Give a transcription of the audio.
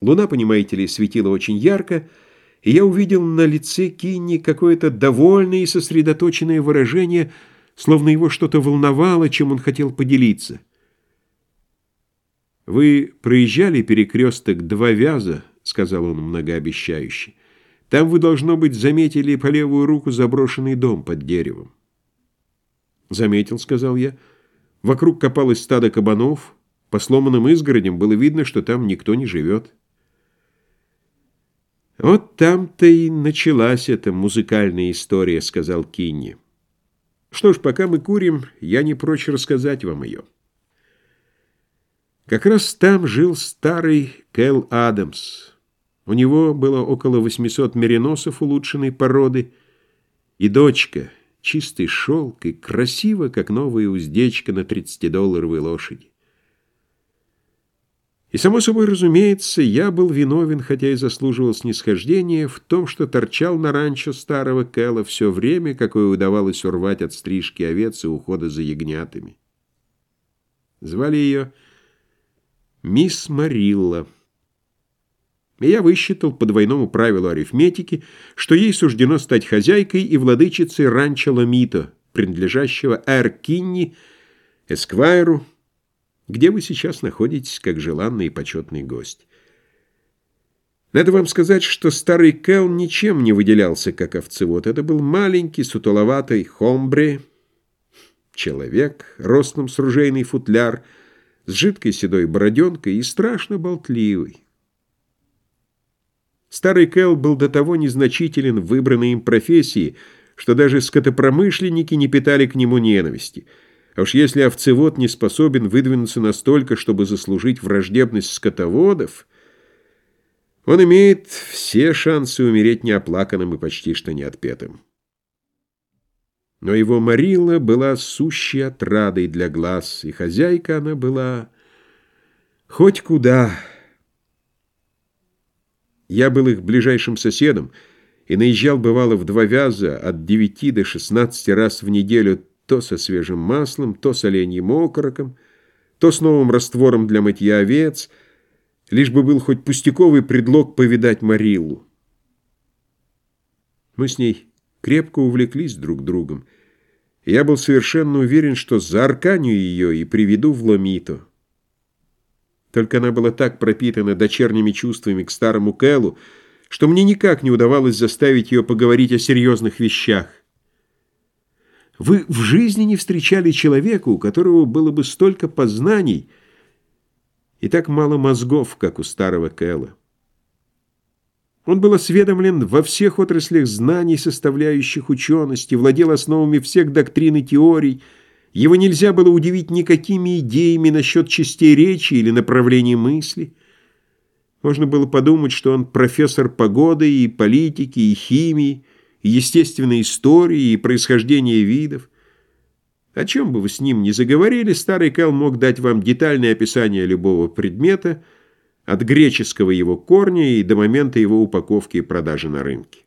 Луна, понимаете ли, светила очень ярко, и я увидел на лице Кинни какое-то довольное и сосредоточенное выражение, словно его что-то волновало, чем он хотел поделиться. «Вы проезжали перекресток Два Вяза?» — сказал он многообещающе. «Там вы, должно быть, заметили по левую руку заброшенный дом под деревом». «Заметил», — сказал я. «Вокруг копалось стадо кабанов. По сломанным изгородям было видно, что там никто не живет». «Вот там-то и началась эта музыкальная история», — сказал Кинни. «Что ж, пока мы курим, я не прочь рассказать вам ее». Как раз там жил старый Кэл Адамс. У него было около 800 мериносов улучшенной породы, и дочка, чистый шелк и красиво, как новая уздечка на 30-долларовой лошади. И, само собой разумеется, я был виновен, хотя и заслуживал снисхождения, в том, что торчал на ранчо старого Кэла все время, какое удавалось урвать от стрижки овец и ухода за ягнятами. Звали ее мисс Марилла. И я высчитал по двойному правилу арифметики, что ей суждено стать хозяйкой и владычицей ранчо Ламито, принадлежащего Эр Кинни, Эсквайру, где вы сейчас находитесь как желанный и почетный гость. Надо вам сказать, что старый Кэл ничем не выделялся, как овцевод. Это был маленький, сутуловатый хомбре, человек, ростом с ружейный футляр, с жидкой седой бороденкой и страшно болтливый. Старый Кэл был до того незначителен в выбранной им профессии, что даже скотопромышленники не питали к нему ненависти — а уж если овцевод не способен выдвинуться настолько, чтобы заслужить враждебность скотоводов, он имеет все шансы умереть неоплаканным и почти что неотпетым. Но его Марила была сущей отрадой для глаз, и хозяйка она была хоть куда. Я был их ближайшим соседом и наезжал, бывало, в два вяза от девяти до шестнадцати раз в неделю то со свежим маслом, то с оленьим окороком, то с новым раствором для мытья овец, лишь бы был хоть пустяковый предлог повидать Мариллу. Мы с ней крепко увлеклись друг другом, я был совершенно уверен, что заарканю ее и приведу в Ломито. Только она была так пропитана дочерними чувствами к старому Кэлу, что мне никак не удавалось заставить ее поговорить о серьезных вещах. Вы в жизни не встречали человека, у которого было бы столько познаний и так мало мозгов, как у старого Кэлла. Он был осведомлен во всех отраслях знаний, составляющих учености, владел основами всех доктрин и теорий. Его нельзя было удивить никакими идеями насчет частей речи или направления мысли. Можно было подумать, что он профессор погоды и политики, и химии, естественной истории, и происхождения видов. О чем бы вы с ним ни заговорили, старый Кэл мог дать вам детальное описание любого предмета, от греческого его корня и до момента его упаковки и продажи на рынке.